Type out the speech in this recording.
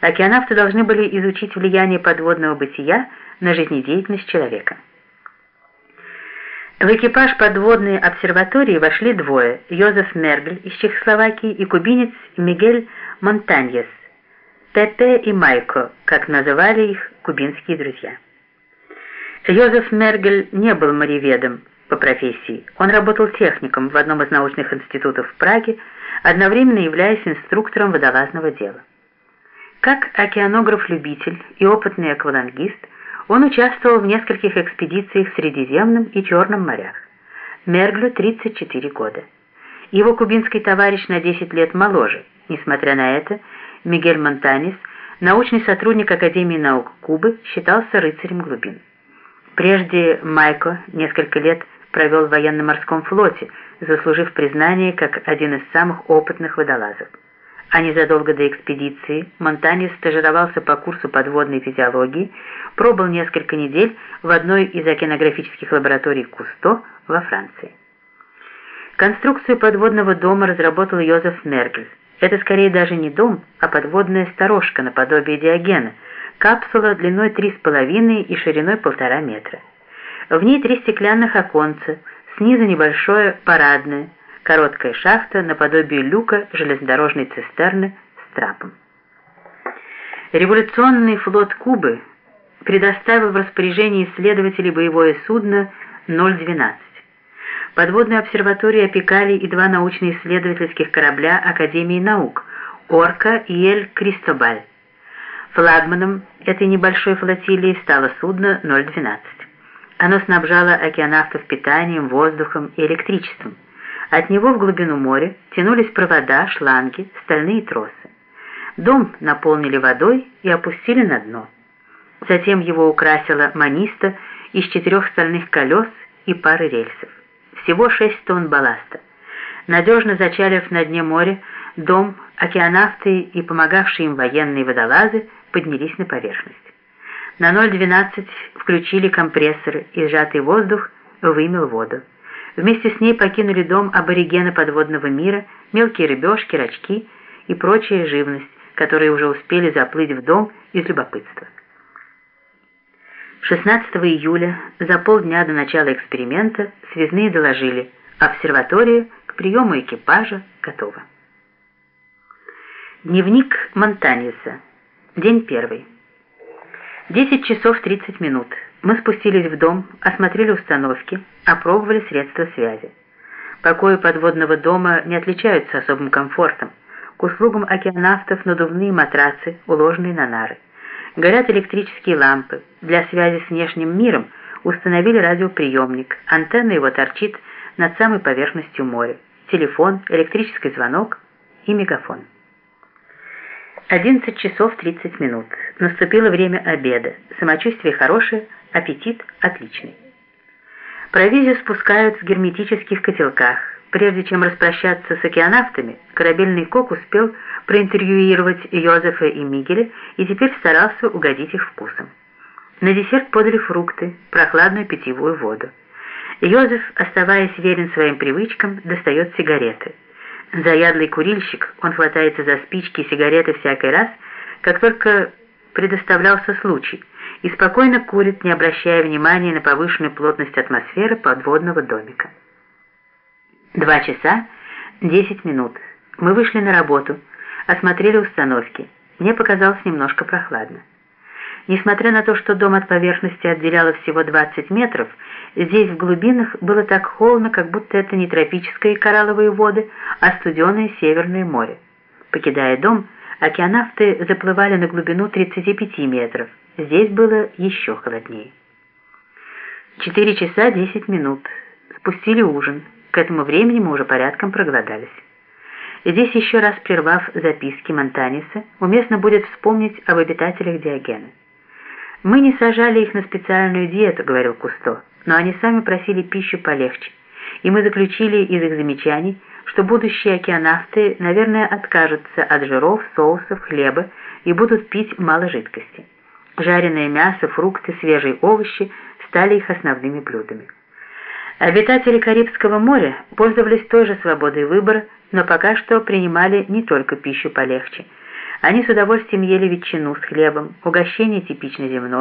океанавты должны были изучить влияние подводного бытия на жизнедеятельность человека. В экипаж подводной обсерватории вошли двое – Йозеф Мергель из Чехословакии и кубинец Мигель Монтаньес, Пепе и Майко, как называли их кубинские друзья. Йозеф Мергель не был мореведом по профессии. Он работал техником в одном из научных институтов в Праге, одновременно являясь инструктором водолазного дела. Как океанограф-любитель и опытный аквалангист, он участвовал в нескольких экспедициях в Средиземном и Черном морях. Мерглю 34 года. Его кубинский товарищ на 10 лет моложе. Несмотря на это, Мигель Монтанис, научный сотрудник Академии наук Кубы, считался рыцарем глубин. Прежде Майко несколько лет провел в военно-морском флоте, заслужив признание как один из самых опытных водолазов. А незадолго до экспедиции Монтанис стажировался по курсу подводной физиологии, пробыл несколько недель в одной из океанографических лабораторий Кусто во Франции. Конструкцию подводного дома разработал Йозеф Мергель. Это скорее даже не дом, а подводная сторожка наподобие Диогена, капсула длиной 3,5 и шириной 1,5 метра. В ней три стеклянных оконца, снизу небольшое парадное, короткая шахта наподобие люка железнодорожной цистерны с трапом. Революционный флот Кубы предоставил в распоряжение исследователей боевое судно 012. Подводную обсерваторию опекали и два научно-исследовательских корабля Академии наук «Орка» и «Эль Кристобаль». Флагманом этой небольшой флотилии стало судно 012. Оно снабжало океанавтов питанием, воздухом и электричеством. От него в глубину моря тянулись провода, шланги, стальные тросы. Дом наполнили водой и опустили на дно. Затем его украсила маниста из четырех стальных колес и пары рельсов. Всего шесть тонн балласта. Надежно зачалив на дне моря, дом, океанавты и помогавшие им военные водолазы поднялись на поверхность. На 0,12 включили компрессоры, и сжатый воздух вымел воду. Вместе с ней покинули дом аборигены подводного мира, мелкие рыбешки, рачки и прочая живность, которые уже успели заплыть в дом из любопытства. 16 июля, за полдня до начала эксперимента, связные доложили, обсерватория к приему экипажа готова. Дневник Монтаньеса. День первый. 10 часов 30 минут. Мы спустились в дом, осмотрели установки, опробовали средства связи. Покои подводного дома не отличаются особым комфортом. К услугам океанавтов надувные матрацы, уложенные на нары. Горят электрические лампы. Для связи с внешним миром установили радиоприемник. Антенна его торчит над самой поверхностью моря. Телефон, электрический звонок и мегафон. 11 часов 30 минут. Наступило время обеда. Самочувствие хорошее, аппетит отличный. Провизию спускают в герметических котелках. Прежде чем распрощаться с океанавтами, корабельный кок успел проинтервьюировать Йозефа и Мигеля и теперь старался угодить их вкусом. На десерт подали фрукты, прохладную питьевую воду. Йозеф, оставаясь верен своим привычкам, достает сигареты. Заядлый курильщик, он хватается за спички и сигареты всякий раз, как только предоставлялся случай – и спокойно курит, не обращая внимания на повышенную плотность атмосферы подводного домика. Два часа десять минут. Мы вышли на работу, осмотрели установки. Мне показалось немножко прохладно. Несмотря на то, что дом от поверхности отделяло всего 20 метров, здесь в глубинах было так холодно, как будто это не тропические коралловые воды, а студеное Северное море. Покидая дом, океанавты заплывали на глубину 35 метров. Здесь было еще холоднее. Четыре часа десять минут. Спустили ужин. К этому времени мы уже порядком проголодались. Здесь еще раз прервав записки Монтаниса, уместно будет вспомнить об обитателях Диогена. «Мы не сажали их на специальную диету», — говорил Кусто, «но они сами просили пищу полегче, и мы заключили из их замечаний, что будущие океанавты, наверное, откажутся от жиров, соусов, хлеба и будут пить мало жидкости». Жареное мясо, фрукты, свежие овощи стали их основными блюдами. Обитатели Карибского моря пользовались той же свободой выбора, но пока что принимали не только пищу полегче. Они с удовольствием ели ветчину с хлебом, угощение типично земное,